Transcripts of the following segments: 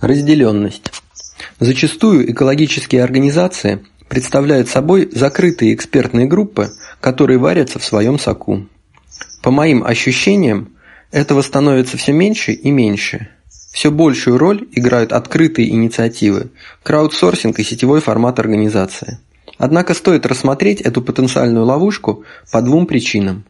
Разделенность. Зачастую экологические организации представляют собой закрытые экспертные группы, которые варятся в своем соку. По моим ощущениям, этого становится все меньше и меньше. Все большую роль играют открытые инициативы, краудсорсинг и сетевой формат организации. Однако стоит рассмотреть эту потенциальную ловушку по двум причинам.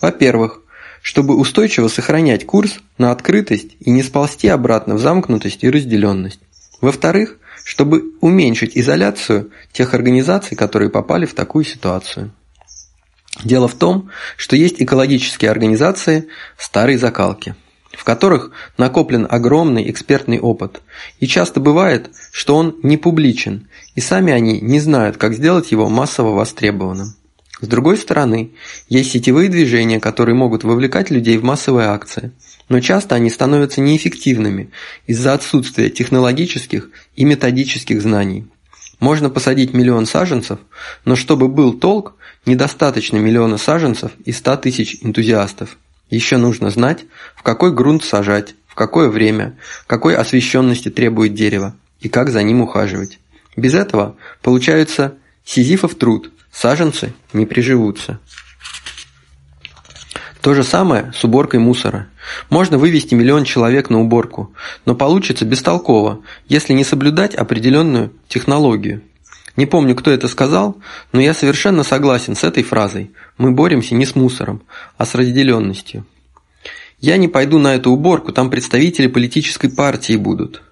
Во-первых, чтобы устойчиво сохранять курс на открытость и не сползти обратно в замкнутость и разделенность. Во-вторых, чтобы уменьшить изоляцию тех организаций, которые попали в такую ситуацию. Дело в том, что есть экологические организации старой закалки, в которых накоплен огромный экспертный опыт, и часто бывает, что он не публичен, и сами они не знают, как сделать его массово востребованным. С другой стороны, есть сетевые движения, которые могут вовлекать людей в массовые акции, но часто они становятся неэффективными из-за отсутствия технологических и методических знаний. Можно посадить миллион саженцев, но чтобы был толк, недостаточно миллиона саженцев и 100 тысяч энтузиастов. Еще нужно знать, в какой грунт сажать, в какое время, какой освещенности требует дерево и как за ним ухаживать. Без этого получается сизифов труд – Саженцы не приживутся. То же самое с уборкой мусора. Можно вывести миллион человек на уборку, но получится бестолково, если не соблюдать определенную технологию. Не помню, кто это сказал, но я совершенно согласен с этой фразой. Мы боремся не с мусором, а с разделенностью. Я не пойду на эту уборку, там представители политической партии будут.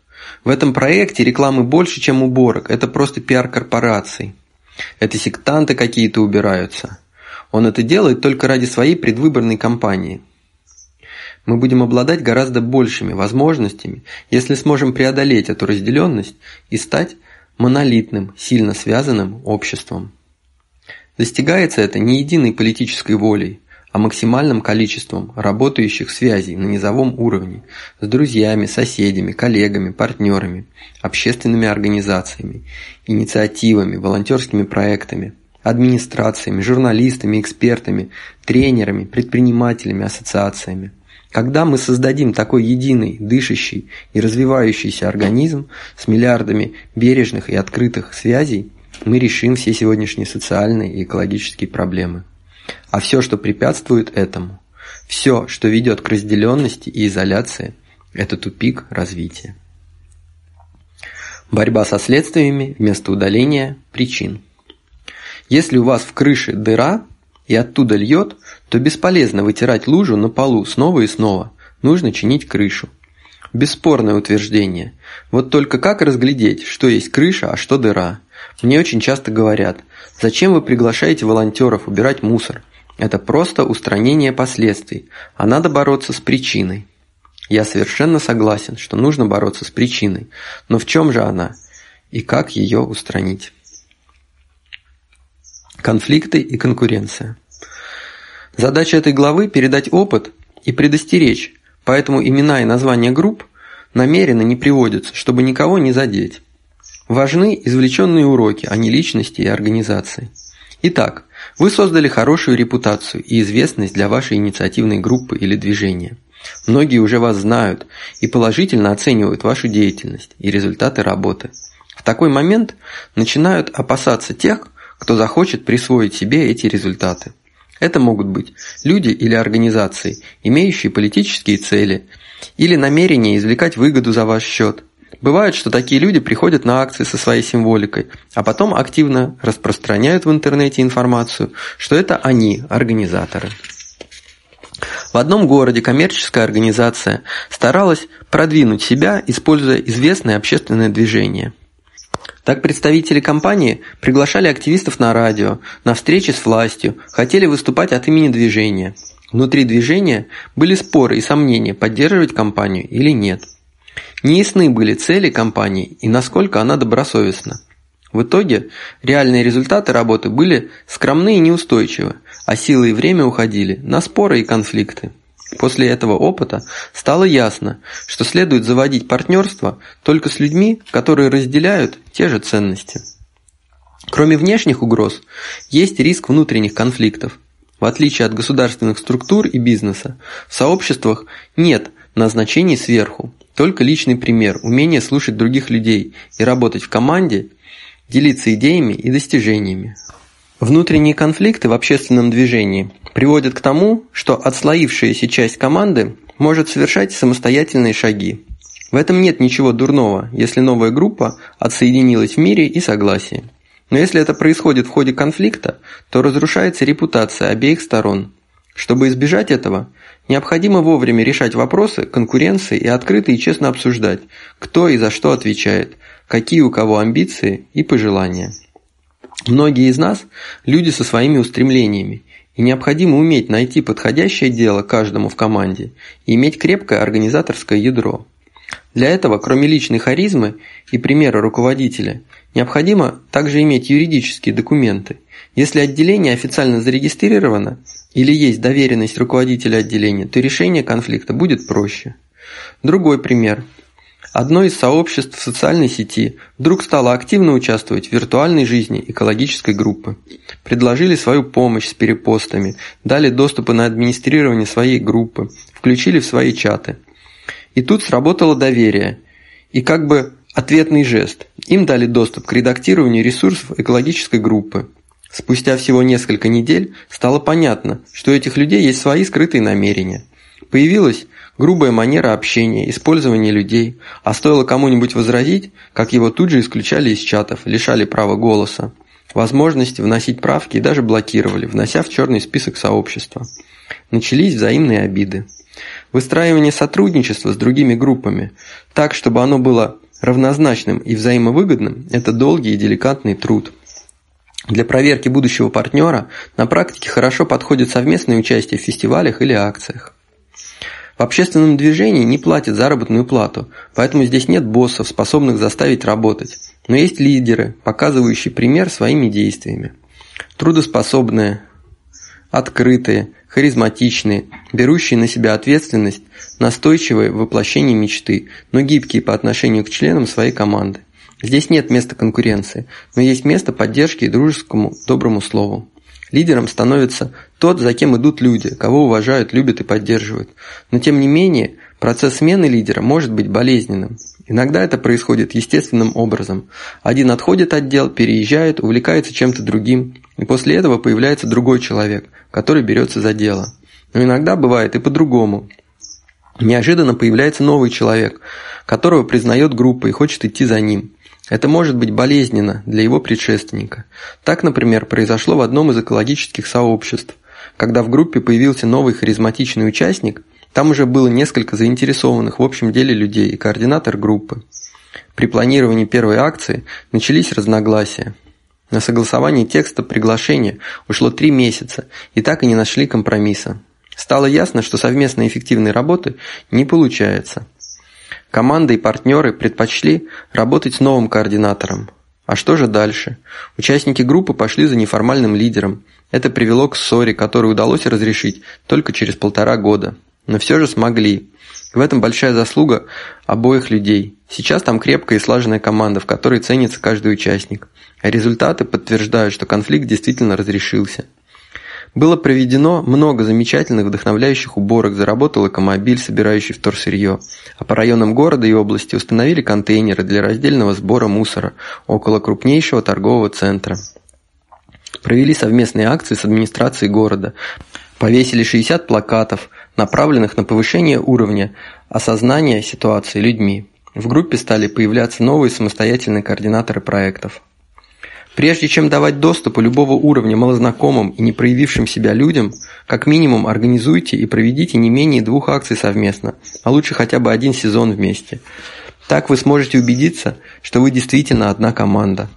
В этом проекте рекламы больше, чем уборок, это просто пиар корпораций. Это сектанты какие-то убираются. Он это делает только ради своей предвыборной кампании. Мы будем обладать гораздо большими возможностями, если сможем преодолеть эту разделенность и стать монолитным, сильно связанным обществом. Достигается это не единой политической волей, а максимальным количеством работающих связей на низовом уровне с друзьями, соседями, коллегами, партнерами, общественными организациями, инициативами, волонтерскими проектами, администрациями, журналистами, экспертами, тренерами, предпринимателями, ассоциациями. Когда мы создадим такой единый, дышащий и развивающийся организм с миллиардами бережных и открытых связей, мы решим все сегодняшние социальные и экологические проблемы. А все, что препятствует этому, все, что ведет к разделенности и изоляции, это тупик развития. Борьба со следствиями вместо удаления причин. Если у вас в крыше дыра и оттуда льет, то бесполезно вытирать лужу на полу снова и снова. Нужно чинить крышу. Бесспорное утверждение. Вот только как разглядеть, что есть крыша, а что дыра? Мне очень часто говорят, зачем вы приглашаете волонтеров убирать мусор? Это просто устранение последствий, а надо бороться с причиной. Я совершенно согласен, что нужно бороться с причиной, но в чем же она и как ее устранить? Конфликты и конкуренция. Задача этой главы – передать опыт и предостеречь, поэтому имена и названия групп намеренно не приводятся, чтобы никого не задеть. Важны извлеченные уроки, а не личности и организации. Итак, вы создали хорошую репутацию и известность для вашей инициативной группы или движения. Многие уже вас знают и положительно оценивают вашу деятельность и результаты работы. В такой момент начинают опасаться тех, кто захочет присвоить себе эти результаты. Это могут быть люди или организации, имеющие политические цели или намерение извлекать выгоду за ваш счет – Бывает, что такие люди приходят на акции со своей символикой, а потом активно распространяют в интернете информацию, что это они, организаторы. В одном городе коммерческая организация старалась продвинуть себя, используя известное общественное движение. Так представители компании приглашали активистов на радио, на встречи с властью, хотели выступать от имени движения. Внутри движения были споры и сомнения, поддерживать компанию или нет. Неясны были цели компании и насколько она добросовестна. В итоге реальные результаты работы были скромны и неустойчивы, а силы и время уходили на споры и конфликты. После этого опыта стало ясно, что следует заводить партнерство только с людьми, которые разделяют те же ценности. Кроме внешних угроз, есть риск внутренних конфликтов. В отличие от государственных структур и бизнеса, в сообществах нет назначений сверху. Только личный пример, умение слушать других людей и работать в команде, делиться идеями и достижениями. Внутренние конфликты в общественном движении приводят к тому, что отслоившаяся часть команды может совершать самостоятельные шаги. В этом нет ничего дурного, если новая группа отсоединилась в мире и согласии. Но если это происходит в ходе конфликта, то разрушается репутация обеих сторон. Чтобы избежать этого, необходимо вовремя решать вопросы конкуренции и открыто и честно обсуждать, кто и за что отвечает, какие у кого амбиции и пожелания. Многие из нас – люди со своими устремлениями, и необходимо уметь найти подходящее дело каждому в команде и иметь крепкое организаторское ядро. Для этого, кроме личной харизмы и примера руководителя, необходимо также иметь юридические документы. Если отделение официально зарегистрировано или есть доверенность руководителя отделения, то решение конфликта будет проще. Другой пример. Одно из сообществ в социальной сети вдруг стало активно участвовать в виртуальной жизни экологической группы. Предложили свою помощь с перепостами, дали доступы на администрирование своей группы, включили в свои чаты. И тут сработало доверие. И как бы ответный жест. Им дали доступ к редактированию ресурсов экологической группы. Спустя всего несколько недель стало понятно, что у этих людей есть свои скрытые намерения. Появилась грубая манера общения, использование людей, а стоило кому-нибудь возразить, как его тут же исключали из чатов, лишали права голоса, возможности вносить правки и даже блокировали, внося в черный список сообщества. Начались взаимные обиды. Выстраивание сотрудничества с другими группами так, чтобы оно было равнозначным и взаимовыгодным – это долгий и деликатный труд. Для проверки будущего партнера на практике хорошо подходит совместное участие в фестивалях или акциях. В общественном движении не платят заработную плату, поэтому здесь нет боссов, способных заставить работать. Но есть лидеры, показывающие пример своими действиями. Трудоспособные, открытые, харизматичные, берущие на себя ответственность, настойчивые в воплощении мечты, но гибкие по отношению к членам своей команды. Здесь нет места конкуренции, но есть место поддержки и дружескому доброму слову. Лидером становится тот, за кем идут люди, кого уважают, любят и поддерживают. Но тем не менее, процесс смены лидера может быть болезненным. Иногда это происходит естественным образом. Один отходит от дел, переезжает, увлекается чем-то другим, и после этого появляется другой человек, который берется за дело. Но иногда бывает и по-другому. Неожиданно появляется новый человек, которого признает группа и хочет идти за ним. Это может быть болезненно для его предшественника. Так, например, произошло в одном из экологических сообществ. Когда в группе появился новый харизматичный участник, там уже было несколько заинтересованных в общем деле людей и координатор группы. При планировании первой акции начались разногласия. На согласование текста приглашения ушло три месяца, и так и не нашли компромисса. Стало ясно, что совместной эффективной работы не получается. Команда и партнеры предпочли работать с новым координатором. А что же дальше? Участники группы пошли за неформальным лидером. Это привело к ссоре, которую удалось разрешить только через полтора года. Но все же смогли. В этом большая заслуга обоих людей. Сейчас там крепкая и слаженная команда, в которой ценится каждый участник. А результаты подтверждают, что конфликт действительно разрешился. Было проведено много замечательных вдохновляющих уборок, заработал экомобиль, собирающий вторсырье. А по районам города и области установили контейнеры для раздельного сбора мусора около крупнейшего торгового центра. Провели совместные акции с администрацией города. Повесили 60 плакатов, направленных на повышение уровня осознания ситуации людьми. В группе стали появляться новые самостоятельные координаторы проектов. Прежде чем давать доступ любого уровня малознакомым и не проявившим себя людям, как минимум организуйте и проведите не менее двух акций совместно, а лучше хотя бы один сезон вместе. Так вы сможете убедиться, что вы действительно одна команда.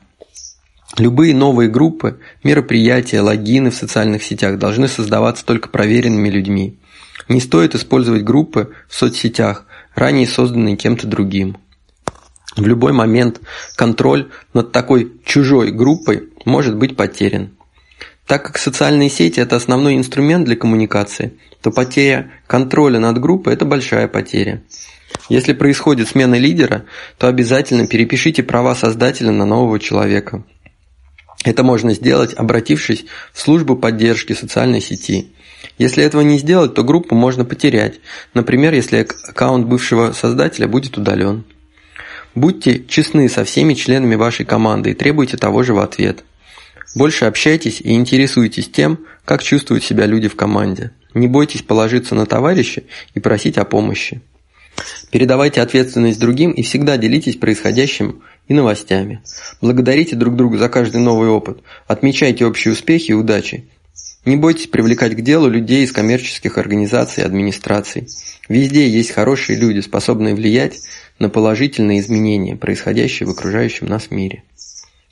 Любые новые группы, мероприятия, логины в социальных сетях должны создаваться только проверенными людьми. Не стоит использовать группы в соцсетях, ранее созданные кем-то другим. В любой момент контроль над такой чужой группой может быть потерян. Так как социальные сети – это основной инструмент для коммуникации, то потеря контроля над группой – это большая потеря. Если происходит смена лидера, то обязательно перепишите права создателя на нового человека. Это можно сделать, обратившись в службу поддержки социальной сети. Если этого не сделать, то группу можно потерять, например, если аккаунт бывшего создателя будет удален. Будьте честны со всеми членами вашей команды и требуйте того же в ответ. Больше общайтесь и интересуйтесь тем, как чувствуют себя люди в команде. Не бойтесь положиться на товарища и просить о помощи. Передавайте ответственность другим и всегда делитесь происходящим и новостями. Благодарите друг друга за каждый новый опыт. Отмечайте общие успехи и удачи. Не бойтесь привлекать к делу людей из коммерческих организаций и администраций. Везде есть хорошие люди, способные влиять на положительные изменения, происходящие в окружающем нас мире.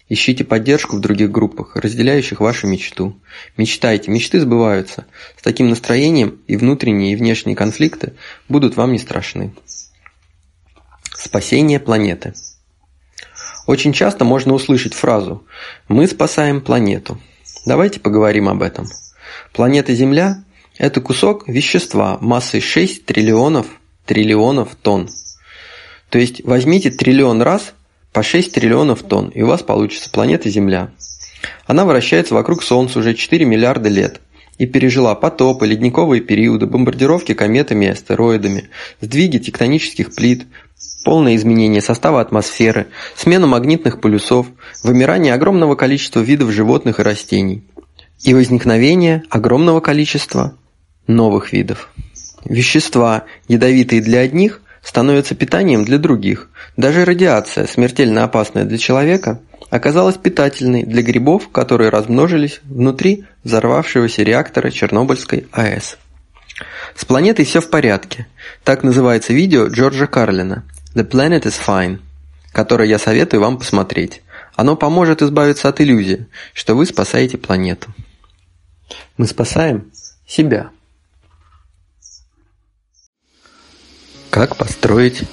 Ищите поддержку в других группах, разделяющих вашу мечту. Мечтайте, мечты сбываются. С таким настроением и внутренние, и внешние конфликты будут вам не страшны. Спасение планеты. Очень часто можно услышать фразу «Мы спасаем планету». Давайте поговорим об этом. Планета Земля – это кусок вещества массой 6 триллионов триллионов тонн. То есть возьмите триллион раз по 6 триллионов тонн, и у вас получится планета Земля. Она вращается вокруг Солнца уже 4 миллиарда лет и пережила потопы, ледниковые периоды, бомбардировки кометами и астероидами, сдвиги тектонических плит, полное изменение состава атмосферы, смену магнитных полюсов, вымирание огромного количества видов животных и растений и возникновение огромного количества новых видов. Вещества, ядовитые для одних, становятся питанием для других. Даже радиация, смертельно опасная для человека, оказалась питательной для грибов, которые размножились внутри взорвавшегося реактора Чернобыльской АЭС. С планетой все в порядке. Так называется видео Джорджа Карлина «The Planet is Fine», которое я советую вам посмотреть. Оно поможет избавиться от иллюзии, что вы спасаете планету. Мы спасаем себя. Как построить